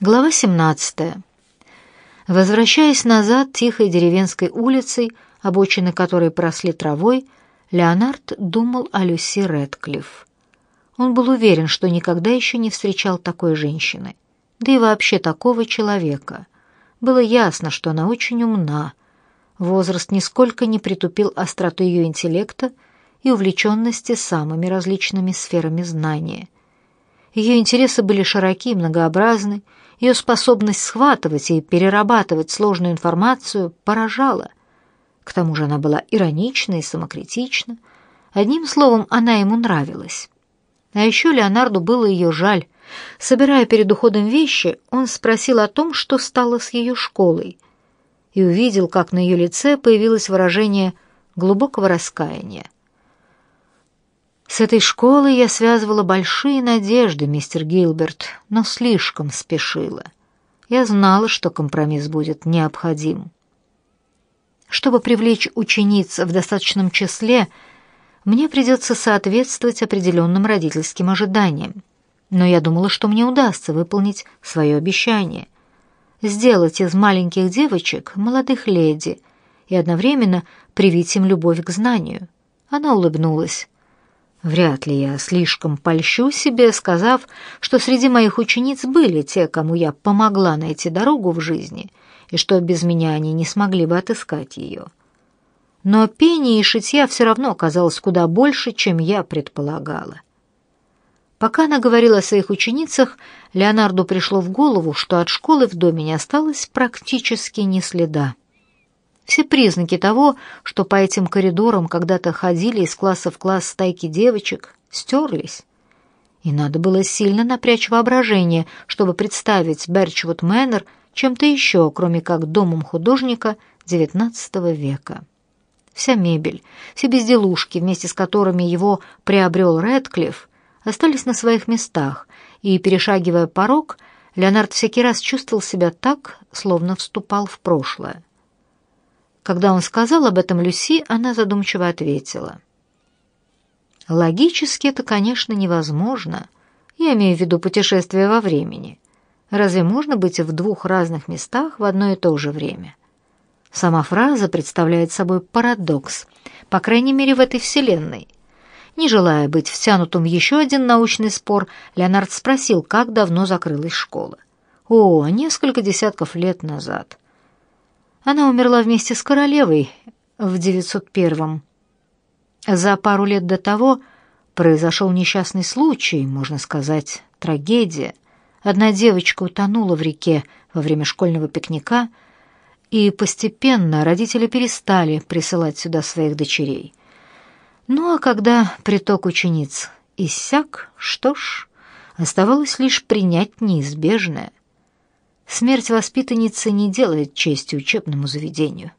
Глава 17. Возвращаясь назад тихой деревенской улицей, обочины которой поросли травой, Леонард думал о Люси Рэдклифф. Он был уверен, что никогда еще не встречал такой женщины, да и вообще такого человека. Было ясно, что она очень умна. Возраст нисколько не притупил остроту ее интеллекта и увлеченности самыми различными сферами знания. Ее интересы были широки и многообразны, ее способность схватывать и перерабатывать сложную информацию поражала. К тому же она была иронична и самокритична. Одним словом, она ему нравилась. А еще Леонарду было ее жаль. Собирая перед уходом вещи, он спросил о том, что стало с ее школой, и увидел, как на ее лице появилось выражение глубокого раскаяния. С этой школой я связывала большие надежды, мистер Гилберт, но слишком спешила. Я знала, что компромисс будет необходим. Чтобы привлечь учениц в достаточном числе, мне придется соответствовать определенным родительским ожиданиям. Но я думала, что мне удастся выполнить свое обещание — сделать из маленьких девочек молодых леди и одновременно привить им любовь к знанию. Она улыбнулась. Вряд ли я слишком польщу себе, сказав, что среди моих учениц были те, кому я помогла найти дорогу в жизни, и что без меня они не смогли бы отыскать ее. Но пение и шитья все равно оказалось куда больше, чем я предполагала. Пока она говорила о своих ученицах, Леонарду пришло в голову, что от школы в доме не осталось практически ни следа. Все признаки того, что по этим коридорам когда-то ходили из класса в класс стайки девочек, стерлись. И надо было сильно напрячь воображение, чтобы представить Берчвуд Мэннер чем-то еще, кроме как домом художника XIX века. Вся мебель, все безделушки, вместе с которыми его приобрел Рэдклифф, остались на своих местах, и, перешагивая порог, Леонард всякий раз чувствовал себя так, словно вступал в прошлое. Когда он сказал об этом Люси, она задумчиво ответила. «Логически это, конечно, невозможно. Я имею в виду путешествие во времени. Разве можно быть в двух разных местах в одно и то же время?» Сама фраза представляет собой парадокс, по крайней мере в этой вселенной. Не желая быть втянутым в еще один научный спор, Леонард спросил, как давно закрылась школа. «О, несколько десятков лет назад». Она умерла вместе с королевой в 901-м. За пару лет до того произошел несчастный случай, можно сказать, трагедия. Одна девочка утонула в реке во время школьного пикника, и постепенно родители перестали присылать сюда своих дочерей. Ну а когда приток учениц иссяк, что ж, оставалось лишь принять неизбежное. Смерть воспитанницы не делает чести учебному заведению.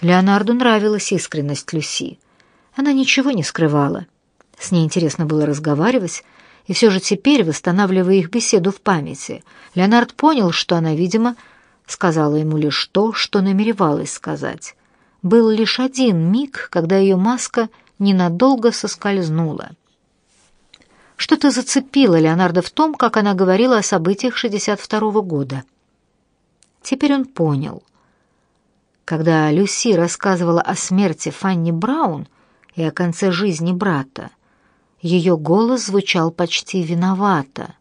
Леонарду нравилась искренность Люси. Она ничего не скрывала. С ней интересно было разговаривать, и все же теперь, восстанавливая их беседу в памяти, Леонард понял, что она, видимо, сказала ему лишь то, что намеревалась сказать. Был лишь один миг, когда ее маска ненадолго соскользнула — что-то зацепило Леонардо в том, как она говорила о событиях 62-го года. Теперь он понял. Когда Люси рассказывала о смерти Фанни Браун и о конце жизни брата, ее голос звучал почти виновато.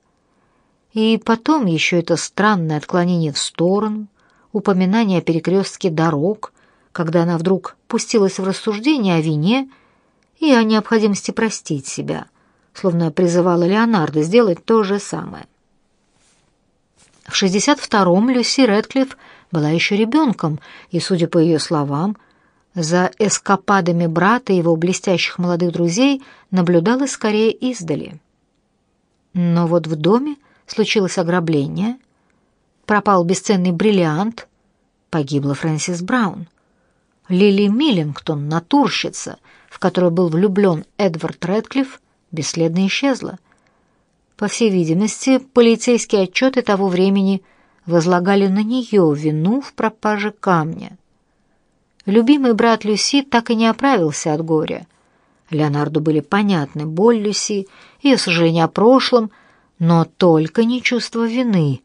И потом еще это странное отклонение в сторону, упоминание о перекрестке дорог, когда она вдруг пустилась в рассуждение о вине и о необходимости простить себя — словно призывала Леонардо сделать то же самое. В 62-м Люси Рэдклифф была еще ребенком, и, судя по ее словам, за эскападами брата и его блестящих молодых друзей наблюдала скорее издали. Но вот в доме случилось ограбление, пропал бесценный бриллиант, погибла Фрэнсис Браун. Лили Миллингтон, натурщица, в которую был влюблен Эдвард Рэдклифф, бесследно исчезла. По всей видимости, полицейские отчеты того времени возлагали на нее вину в пропаже камня. Любимый брат Люси так и не оправился от горя. Леонарду были понятны боль Люси, ее сожаления о прошлом, Но только не чувство вины,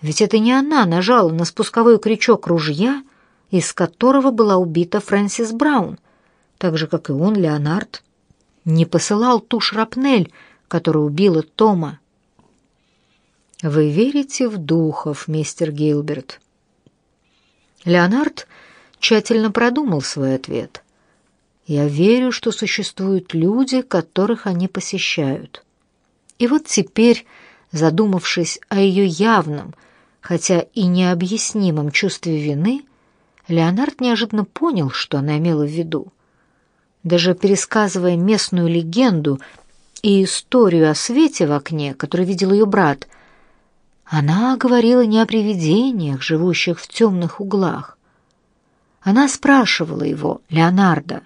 ведь это не она нажала на спусковой крючок ружья, из которого была убита Фрэнсис Браун, так же, как и он, Леонард, не посылал ту шрапнель, которая убила Тома. «Вы верите в духов, мистер Гилберт?» Леонард тщательно продумал свой ответ. «Я верю, что существуют люди, которых они посещают». И вот теперь, задумавшись о ее явном, хотя и необъяснимом чувстве вины, Леонард неожиданно понял, что она имела в виду. Даже пересказывая местную легенду и историю о свете в окне, который видел ее брат, она говорила не о привидениях, живущих в темных углах. Она спрашивала его, Леонардо,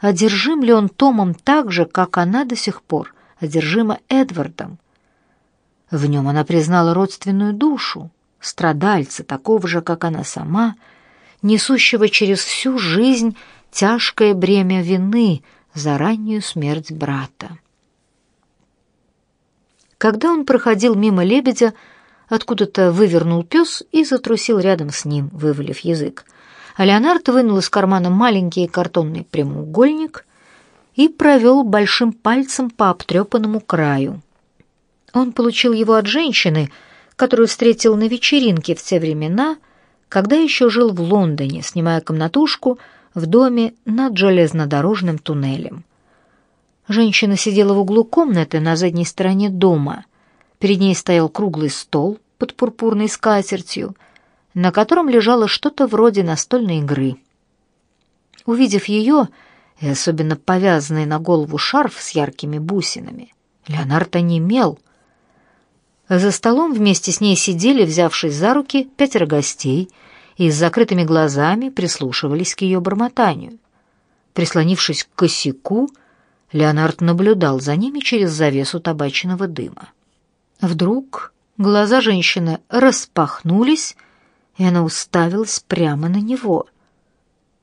одержим ли он Томом так же, как она до сих пор одержима Эдвардом. В нем она признала родственную душу, страдальца, такого же, как она сама, несущего через всю жизнь тяжкое бремя вины за раннюю смерть брата. Когда он проходил мимо лебедя, откуда-то вывернул пес и затрусил рядом с ним, вывалив язык. А Леонард вынул из кармана маленький картонный прямоугольник и провел большим пальцем по обтрепанному краю. Он получил его от женщины, которую встретил на вечеринке в те времена, когда еще жил в Лондоне, снимая комнатушку в доме над железнодорожным туннелем. Женщина сидела в углу комнаты на задней стороне дома. Перед ней стоял круглый стол под пурпурной скатертью, на котором лежало что-то вроде настольной игры. Увидев ее, и особенно повязанный на голову шарф с яркими бусинами, Леонард онемел. За столом вместе с ней сидели, взявшись за руки, пятеро гостей и с закрытыми глазами прислушивались к ее бормотанию. Прислонившись к косяку, Леонард наблюдал за ними через завесу табачного дыма. Вдруг глаза женщины распахнулись, и она уставилась прямо на него.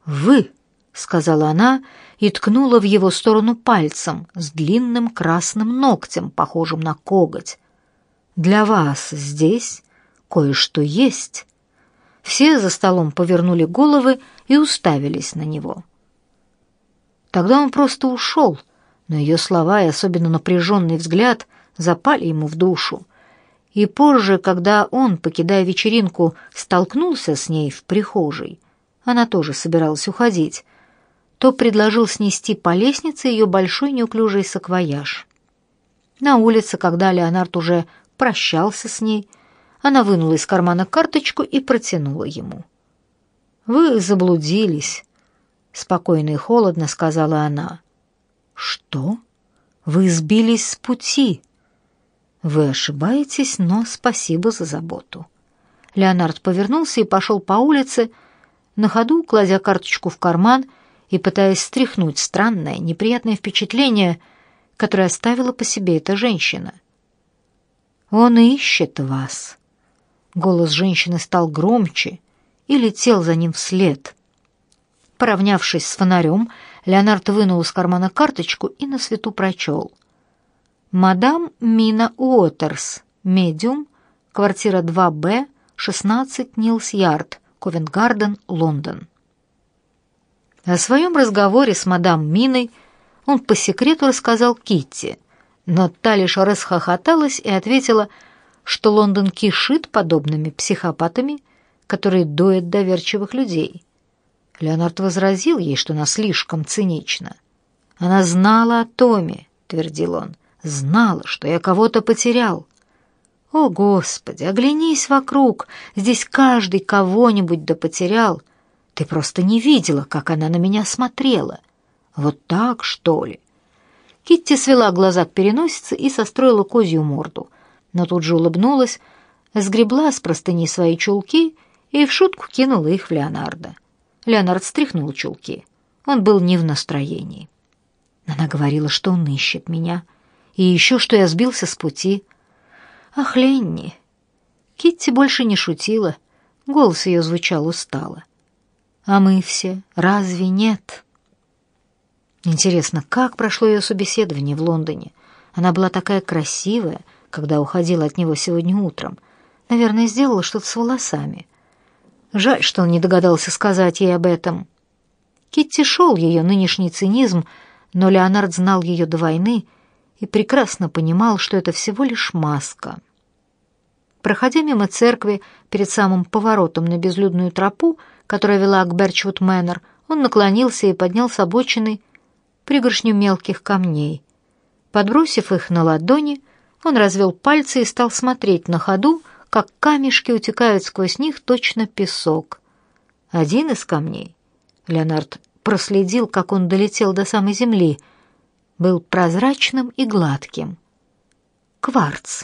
«Вы!» — сказала она и ткнула в его сторону пальцем с длинным красным ногтем, похожим на коготь. «Для вас здесь кое-что есть». Все за столом повернули головы и уставились на него. Тогда он просто ушел, но ее слова и особенно напряженный взгляд запали ему в душу. И позже, когда он, покидая вечеринку, столкнулся с ней в прихожей, она тоже собиралась уходить, то предложил снести по лестнице ее большой неуклюжий саквояж. На улице, когда Леонард уже прощался с ней, она вынула из кармана карточку и протянула ему. «Вы заблудились», — спокойно и холодно сказала она. «Что? Вы сбились с пути?» «Вы ошибаетесь, но спасибо за заботу». Леонард повернулся и пошел по улице, на ходу кладя карточку в карман и пытаясь стряхнуть странное, неприятное впечатление, которое оставила по себе эта женщина. «Он ищет вас». Голос женщины стал громче и летел за ним вслед. Поравнявшись с фонарем, Леонард вынул из кармана карточку и на свету прочел. «Мадам Мина Уотерс, медиум, квартира 2Б, 16 Нилс-Ярд, Ковент-Гарден, Лондон». О своем разговоре с мадам Миной он по секрету рассказал Китти, но та лишь расхохоталась и ответила, что Лондон кишит подобными психопатами, которые доят доверчивых людей. Леонард возразил ей, что она слишком цинична. «Она знала о Томе», — твердил он, — «знала, что я кого-то потерял». «О, Господи, оглянись вокруг, здесь каждый кого-нибудь да потерял. Ты просто не видела, как она на меня смотрела. Вот так, что ли?» Китти свела глаза к переносице и состроила козью морду, но тут же улыбнулась, сгребла с простыни свои чулки и в шутку кинула их в Леонардо. Леонард стряхнул чулки. Он был не в настроении. Она говорила, что он ищет меня, и еще, что я сбился с пути. Ах, Ленни! Китти больше не шутила, голос ее звучал устало. А мы все разве нет? Интересно, как прошло ее собеседование в Лондоне? Она была такая красивая, когда уходила от него сегодня утром. Наверное, сделала что-то с волосами. Жаль, что он не догадался сказать ей об этом. Китти шел ее нынешний цинизм, но Леонард знал ее до войны и прекрасно понимал, что это всего лишь маска. Проходя мимо церкви перед самым поворотом на безлюдную тропу, которая вела к Берчвуд Мэннер, он наклонился и поднял с обочины пригоршню мелких камней. Подбросив их на ладони, он развел пальцы и стал смотреть на ходу, как камешки утекают сквозь них точно песок. Один из камней, Леонард проследил, как он долетел до самой земли, был прозрачным и гладким. Кварц.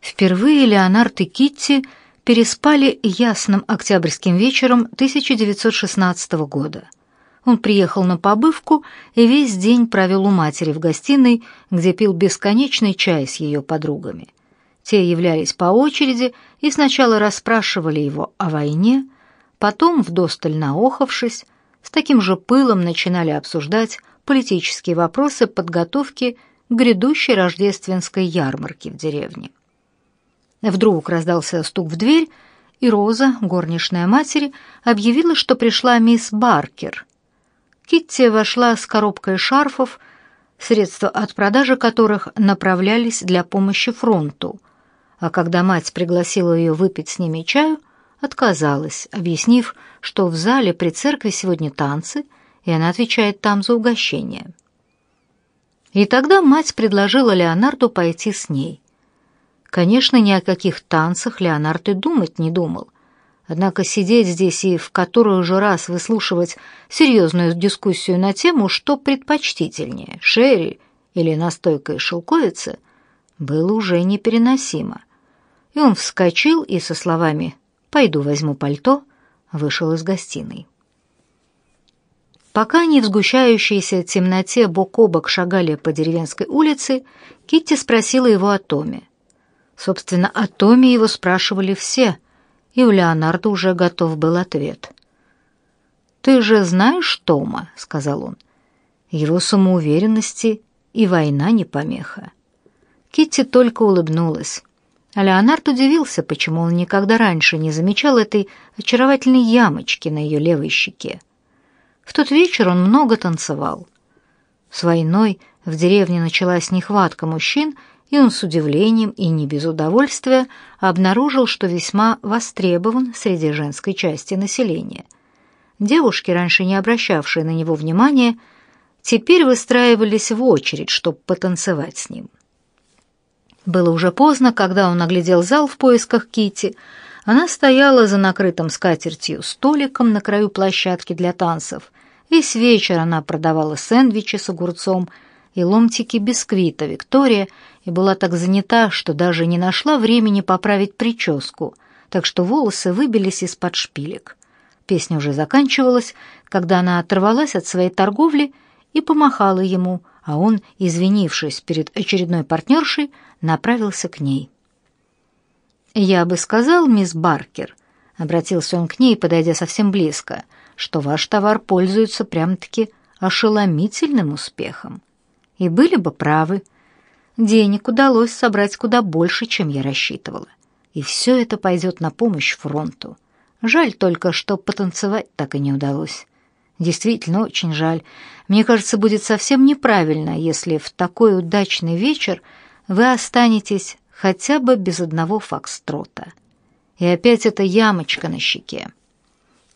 Впервые Леонард и Китти переспали ясным октябрьским вечером 1916 года. Он приехал на побывку и весь день провел у матери в гостиной, где пил бесконечный чай с ее подругами. Те являлись по очереди и сначала расспрашивали его о войне, потом, вдосталь наохавшись, с таким же пылом начинали обсуждать политические вопросы подготовки к грядущей рождественской ярмарке в деревне. Вдруг раздался стук в дверь, и Роза, горничная матери, объявила, что пришла мисс Баркер. Китти вошла с коробкой шарфов, средства от продажи которых направлялись для помощи фронту, а когда мать пригласила ее выпить с ними чаю, отказалась, объяснив, что в зале при церкви сегодня танцы, и она отвечает там за угощение. И тогда мать предложила Леонарду пойти с ней. Конечно, ни о каких танцах Леонард и думать не думал. Однако сидеть здесь и в который уже раз выслушивать серьезную дискуссию на тему, что предпочтительнее, шерри или настойка из шелковицы, было уже непереносимо. И он вскочил и со словами «пойду возьму пальто» вышел из гостиной. Пока они в сгущающейся темноте бок о бок шагали по деревенской улице, Китти спросила его о Томе. Собственно, о Томе его спрашивали все, и у Леонарда уже готов был ответ. «Ты же знаешь Тома», — сказал он. «Его самоуверенности и война не помеха». Китти только улыбнулась. А Леонард удивился, почему он никогда раньше не замечал этой очаровательной ямочки на ее левой щеке. В тот вечер он много танцевал. С войной в деревне началась нехватка мужчин, и он с удивлением и не без удовольствия обнаружил, что весьма востребован среди женской части населения. Девушки, раньше не обращавшие на него внимания, теперь выстраивались в очередь, чтобы потанцевать с ним. Было уже поздно, когда он оглядел зал в поисках Кити. Она стояла за накрытым скатертью столиком на краю площадки для танцев. Весь вечер она продавала сэндвичи с огурцом и ломтики бисквита Виктория и была так занята, что даже не нашла времени поправить прическу, так что волосы выбились из-под шпилек. Песня уже заканчивалась, когда она оторвалась от своей торговли и помахала ему, а он, извинившись перед очередной партнершей, направился к ней. «Я бы сказал, мисс Баркер», — обратился он к ней, подойдя совсем близко, «что ваш товар пользуется прям-таки ошеломительным успехом. И были бы правы. Денег удалось собрать куда больше, чем я рассчитывала. И все это пойдет на помощь фронту. Жаль только, что потанцевать так и не удалось. Действительно, очень жаль. Мне кажется, будет совсем неправильно, если в такой удачный вечер вы останетесь хотя бы без одного фокстрота. И опять эта ямочка на щеке.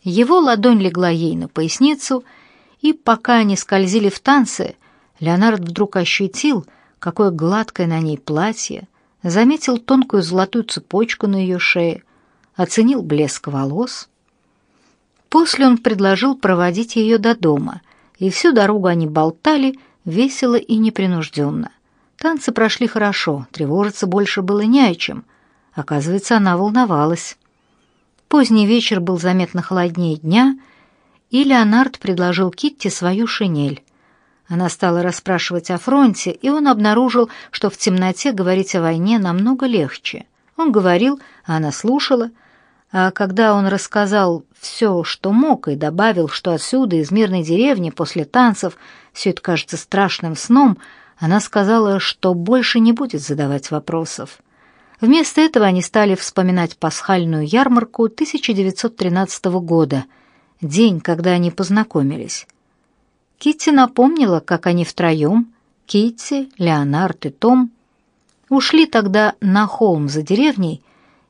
Его ладонь легла ей на поясницу, и пока они скользили в танце, Леонард вдруг ощутил, какое гладкое на ней платье, заметил тонкую золотую цепочку на ее шее, оценил блеск волос. После он предложил проводить ее до дома, и всю дорогу они болтали весело и непринужденно. Танцы прошли хорошо, тревожиться больше было не о чем. Оказывается, она волновалась. Поздний вечер был заметно холоднее дня, и Леонард предложил Китти свою шинель. Она стала расспрашивать о фронте, и он обнаружил, что в темноте говорить о войне намного легче. Он говорил, а она слушала, а когда он рассказал все, что мог, и добавил, что отсюда, из мирной деревни, после танцев, все это кажется страшным сном, она сказала, что больше не будет задавать вопросов. Вместо этого они стали вспоминать пасхальную ярмарку 1913 года, день, когда они познакомились. Китти напомнила, как они втроем, Китти, Леонард и Том, ушли тогда на холм за деревней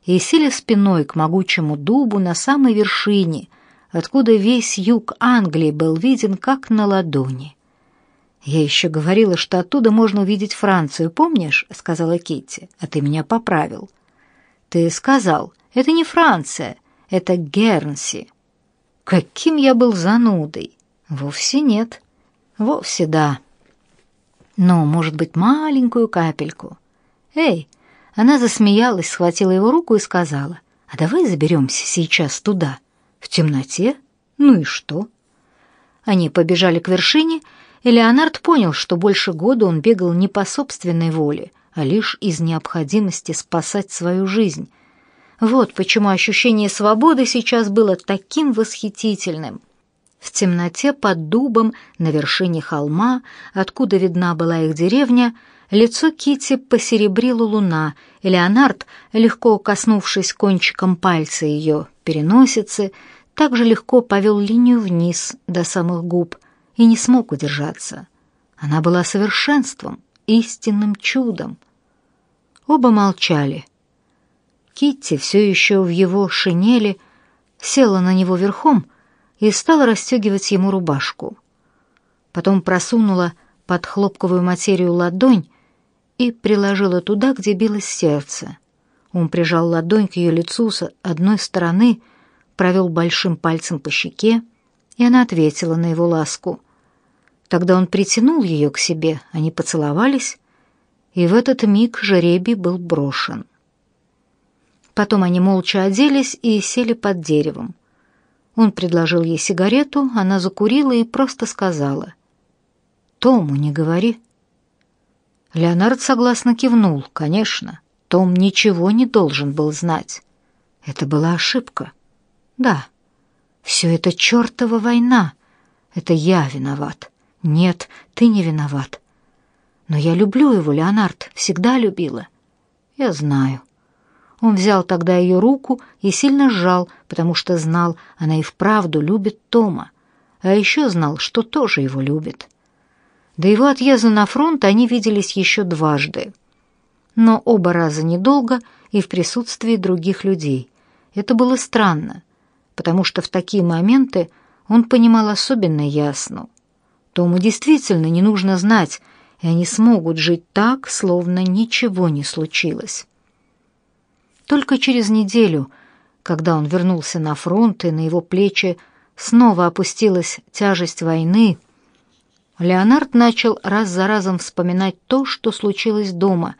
и сели спиной к могучему дубу на самой вершине, откуда весь юг Англии был виден как на ладони. «Я еще говорила, что оттуда можно увидеть Францию, помнишь?» — сказала Китти. «А ты меня поправил». «Ты сказал, это не Франция, это Гернси». «Каким я был занудой!» «Вовсе нет». «Вовсе да». «Ну, может быть, маленькую капельку». «Эй!» Она засмеялась, схватила его руку и сказала, «А давай заберемся сейчас туда, в темноте? Ну и что?» Они побежали к вершине, и Леонард понял, что больше года он бегал не по собственной воле, а лишь из необходимости спасать свою жизнь. Вот почему ощущение свободы сейчас было таким восхитительным. В темноте под дубом на вершине холма, откуда видна была их деревня, лицо Кити посеребрила луна, и Леонард, легко коснувшись кончиком пальца ее переносицы, также легко повел линию вниз до самых губ, и не смог удержаться. Она была совершенством, истинным чудом. Оба молчали. Китти все еще в его шинели села на него верхом и стала расстегивать ему рубашку. Потом просунула под хлопковую материю ладонь и приложила туда, где билось сердце. Он прижал ладонь к ее лицу с одной стороны, провел большим пальцем по щеке, и она ответила на его ласку. Тогда он притянул ее к себе, они поцеловались, и в этот миг жеребий был брошен. Потом они молча оделись и сели под деревом. Он предложил ей сигарету, она закурила и просто сказала. «Тому не говори». Леонард согласно кивнул. «Конечно, Том ничего не должен был знать. Это была ошибка. Да, все это чертова война. Это я виноват. Нет, ты не виноват. Но я люблю его, Леонард, всегда любила. Я знаю. Он взял тогда ее руку и сильно сжал, потому что знал, она и вправду любит Тома, а еще знал, что тоже его любит. До его отъезда на фронт они виделись еще дважды. Но оба раза недолго и в присутствии других людей. Это было странно потому что в такие моменты он понимал особенно ясно. Тому действительно не нужно знать, и они смогут жить так, словно ничего не случилось. Только через неделю, когда он вернулся на фронт, и на его плечи снова опустилась тяжесть войны, Леонард начал раз за разом вспоминать то, что случилось дома,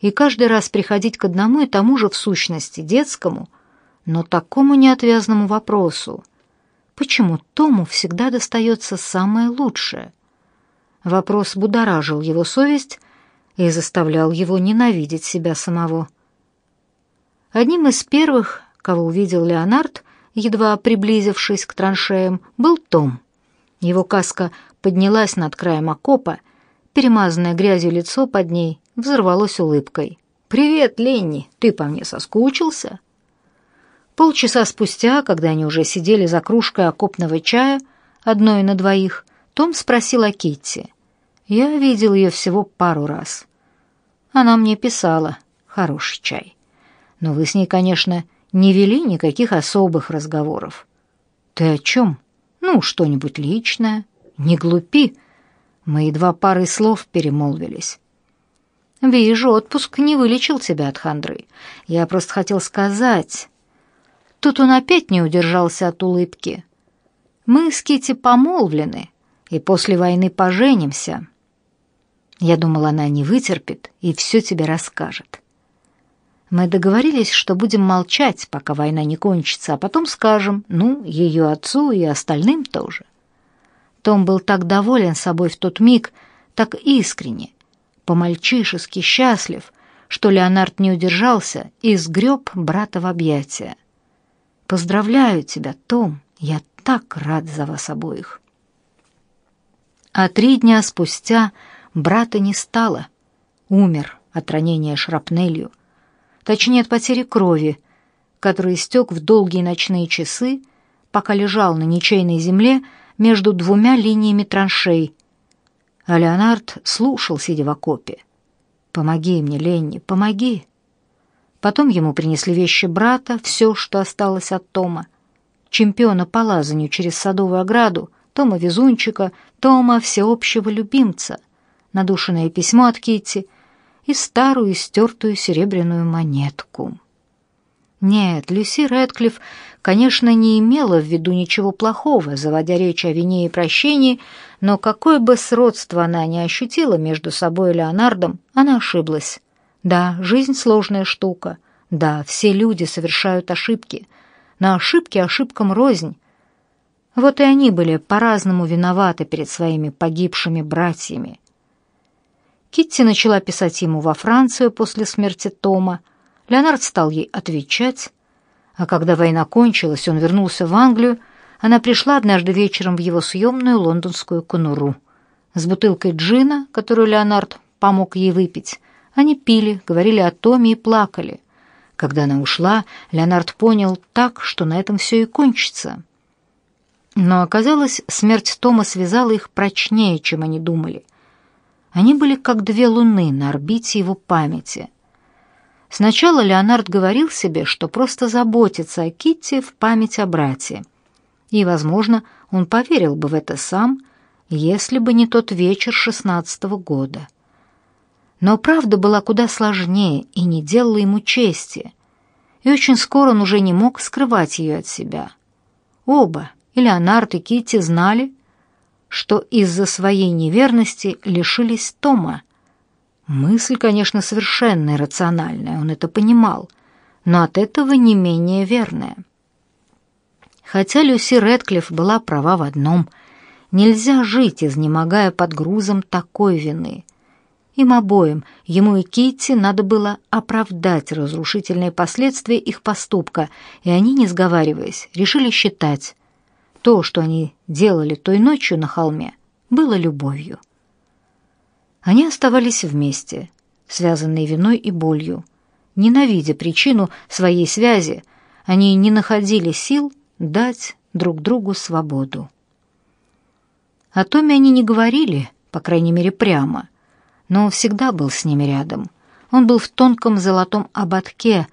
и каждый раз приходить к одному и тому же в сущности детскому, но такому неотвязному вопросу. Почему Тому всегда достается самое лучшее? Вопрос будоражил его совесть и заставлял его ненавидеть себя самого. Одним из первых, кого увидел Леонард, едва приблизившись к траншеям, был Том. Его каска поднялась над краем окопа, перемазанное грязью лицо под ней взорвалось улыбкой. «Привет, Ленни, ты по мне соскучился?» Полчаса спустя, когда они уже сидели за кружкой окопного чая, одной на двоих, Том спросил о Китти. Я видел ее всего пару раз. Она мне писала «хороший чай». Но вы с ней, конечно, не вели никаких особых разговоров. Ты о чем? Ну, что-нибудь личное. Не глупи. Мы едва парой слов перемолвились. Вижу, отпуск не вылечил тебя от хандры. Я просто хотел сказать... Тут он опять не удержался от улыбки. «Мы с Кити помолвлены, и после войны поженимся». Я думала, она не вытерпит и все тебе расскажет. Мы договорились, что будем молчать, пока война не кончится, а потом скажем, ну, ее отцу и остальным тоже. Том был так доволен собой в тот миг, так искренне, по-мальчишески счастлив, что Леонард не удержался и сгреб брата в объятия. Поздравляю тебя, Том. Я так рад за вас обоих. А три дня спустя Брата не стало. Умер от ранения шрапнелью. Точнее, от потери крови, который истек в долгие ночные часы, пока лежал на ничейной земле между двумя линиями траншей. А Леонард слушал, сидя в окопе. «Помоги мне, Ленни, помоги!» Потом ему принесли вещи брата, все, что осталось от Тома. Чемпиона по лазанию через садовую ограду, Тома Везунчика, Тома всеобщего любимца, надушенное письмо от Китти и старую стертую серебряную монетку. Нет, Люси Рэдклифф, конечно, не имела в виду ничего плохого, заводя речь о вине и прощении, но какое бы сродство она ни ощутила между собой и Леонардом, она ошиблась. Да, жизнь сложная штука. Да, все люди совершают ошибки. На ошибки ошибкам рознь. Вот и они были по-разному виноваты перед своими погибшими братьями. Китти начала писать ему во Францию после смерти Тома. Леонард стал ей отвечать. А когда война кончилась, он вернулся в Англию, она пришла однажды вечером в его съемную лондонскую конуру. С бутылкой джина, которую Леонард помог ей выпить, они пили, говорили о Томе и плакали. Когда она ушла, Леонард понял так, что на этом все и кончится. Но оказалось, смерть Тома связала их прочнее, чем они думали. Они были как две луны на орбите его памяти. Сначала Леонард говорил себе, что просто заботится о Китти в память о брате. И, возможно, он поверил бы в это сам, если бы не тот вечер шестнадцатого года. Но правда была куда сложнее и не делала ему чести. И очень скоро он уже не мог скрывать ее от себя. Оба, и Леонард, и Китти, знали, что из-за своей неверности лишились Тома. Мысль, конечно, совершенно иррациональная, он это понимал, но от этого не менее верная. Хотя Люси Рэдклифф была права в одном — нельзя жить, изнемогая под грузом такой вины — им обоим, ему и Китти, надо было оправдать разрушительные последствия их поступка, и они, не сговариваясь, решили считать, то, что они делали той ночью на холме, было любовью. Они оставались вместе, связанные виной и болью. Ненавидя причину своей связи, они не находили сил дать друг другу свободу. О Томе они не говорили, по крайней мере, прямо — но он всегда был с ними рядом. Он был в тонком золотом ободке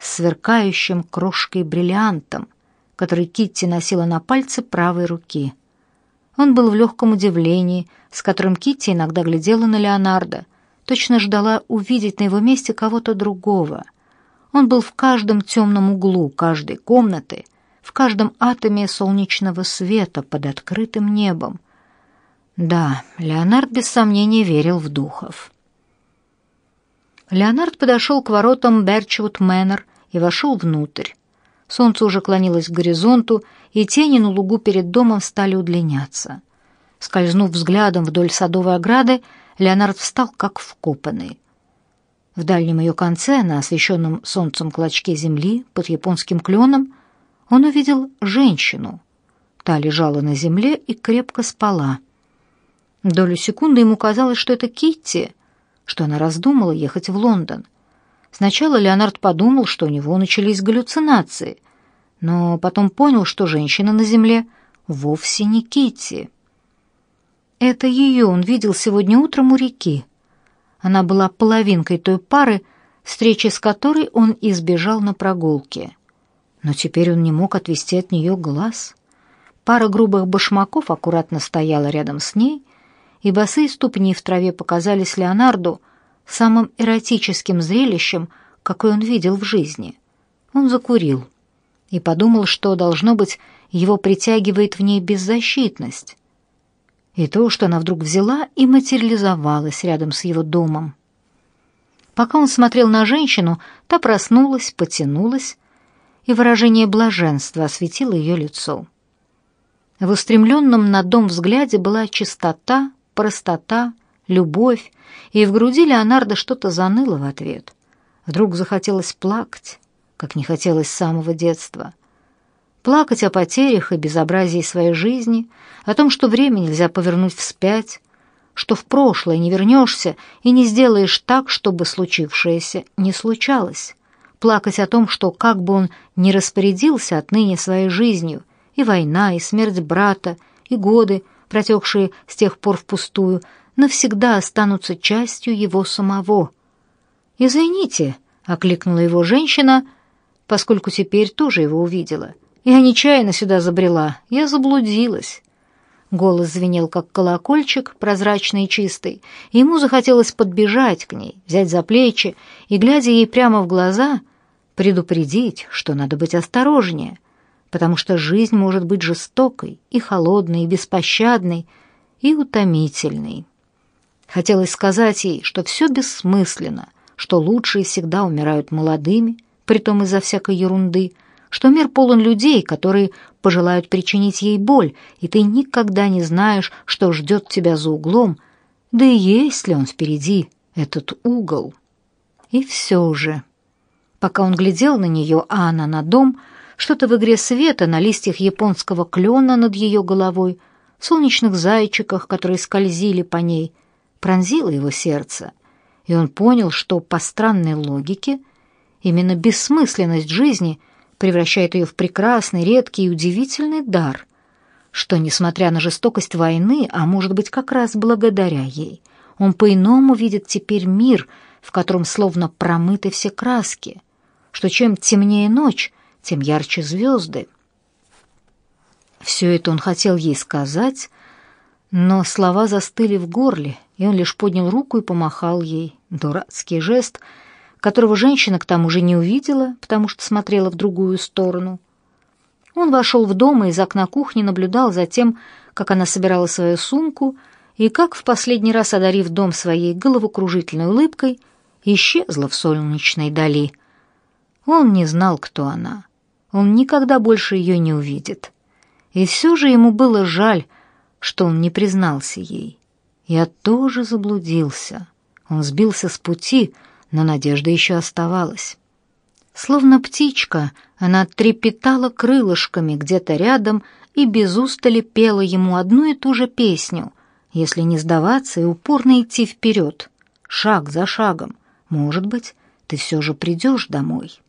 сверкающим крошкой бриллиантом, который Китти носила на пальце правой руки. Он был в легком удивлении, с которым Китти иногда глядела на Леонардо, точно ждала увидеть на его месте кого-то другого. Он был в каждом темном углу каждой комнаты, в каждом атоме солнечного света под открытым небом, да, Леонард без сомнения верил в духов. Леонард подошел к воротам Берчвуд Мэннер и вошел внутрь. Солнце уже клонилось к горизонту, и тени на лугу перед домом стали удлиняться. Скользнув взглядом вдоль садовой ограды, Леонард встал как вкопанный. В дальнем ее конце, на освещенном солнцем клочке земли под японским кленом, он увидел женщину. Та лежала на земле и крепко спала — Долю секунды ему казалось, что это Китти, что она раздумала ехать в Лондон. Сначала Леонард подумал, что у него начались галлюцинации, но потом понял, что женщина на земле вовсе не Китти. Это ее он видел сегодня утром у реки. Она была половинкой той пары, встречи с которой он избежал на прогулке. Но теперь он не мог отвести от нее глаз. Пара грубых башмаков аккуратно стояла рядом с ней, и босые ступни в траве показались Леонарду самым эротическим зрелищем, какое он видел в жизни. Он закурил и подумал, что, должно быть, его притягивает в ней беззащитность. И то, что она вдруг взяла и материализовалась рядом с его домом. Пока он смотрел на женщину, та проснулась, потянулась, и выражение блаженства осветило ее лицо. В устремленном на дом взгляде была чистота, простота, любовь, и в груди Леонардо что-то заныло в ответ. Вдруг захотелось плакать, как не хотелось с самого детства. Плакать о потерях и безобразии своей жизни, о том, что время нельзя повернуть вспять, что в прошлое не вернешься и не сделаешь так, чтобы случившееся не случалось. Плакать о том, что как бы он ни распорядился отныне своей жизнью, и война, и смерть брата, и годы, протекшие с тех пор впустую, навсегда останутся частью его самого. «Извините», — окликнула его женщина, поскольку теперь тоже его увидела. «Я нечаянно сюда забрела, я заблудилась». Голос звенел, как колокольчик, прозрачный и чистый, и ему захотелось подбежать к ней, взять за плечи и, глядя ей прямо в глаза, предупредить, что надо быть осторожнее, потому что жизнь может быть жестокой и холодной, и беспощадной, и утомительной. Хотелось сказать ей, что все бессмысленно, что лучшие всегда умирают молодыми, притом из-за всякой ерунды, что мир полон людей, которые пожелают причинить ей боль, и ты никогда не знаешь, что ждет тебя за углом, да и есть ли он впереди, этот угол. И все же, пока он глядел на нее, а она на дом, что-то в игре света на листьях японского клена над ее головой, солнечных зайчиках, которые скользили по ней, пронзило его сердце, и он понял, что по странной логике именно бессмысленность жизни — превращает ее в прекрасный, редкий и удивительный дар, что, несмотря на жестокость войны, а может быть как раз благодаря ей, он по-иному видит теперь мир, в котором словно промыты все краски, что чем темнее ночь, тем ярче звезды. Все это он хотел ей сказать, но слова застыли в горле, и он лишь поднял руку и помахал ей. Дурацкий жест — которого женщина к тому же не увидела, потому что смотрела в другую сторону. Он вошел в дом и из окна кухни наблюдал за тем, как она собирала свою сумку и как, в последний раз одарив дом своей головокружительной улыбкой, исчезла в солнечной дали. Он не знал, кто она. Он никогда больше ее не увидит. И все же ему было жаль, что он не признался ей. Я тоже заблудился. Он сбился с пути, но надежда еще оставалась. Словно птичка, она трепетала крылышками где-то рядом и без устали пела ему одну и ту же песню, если не сдаваться и упорно идти вперед, шаг за шагом. Может быть, ты все же придешь домой».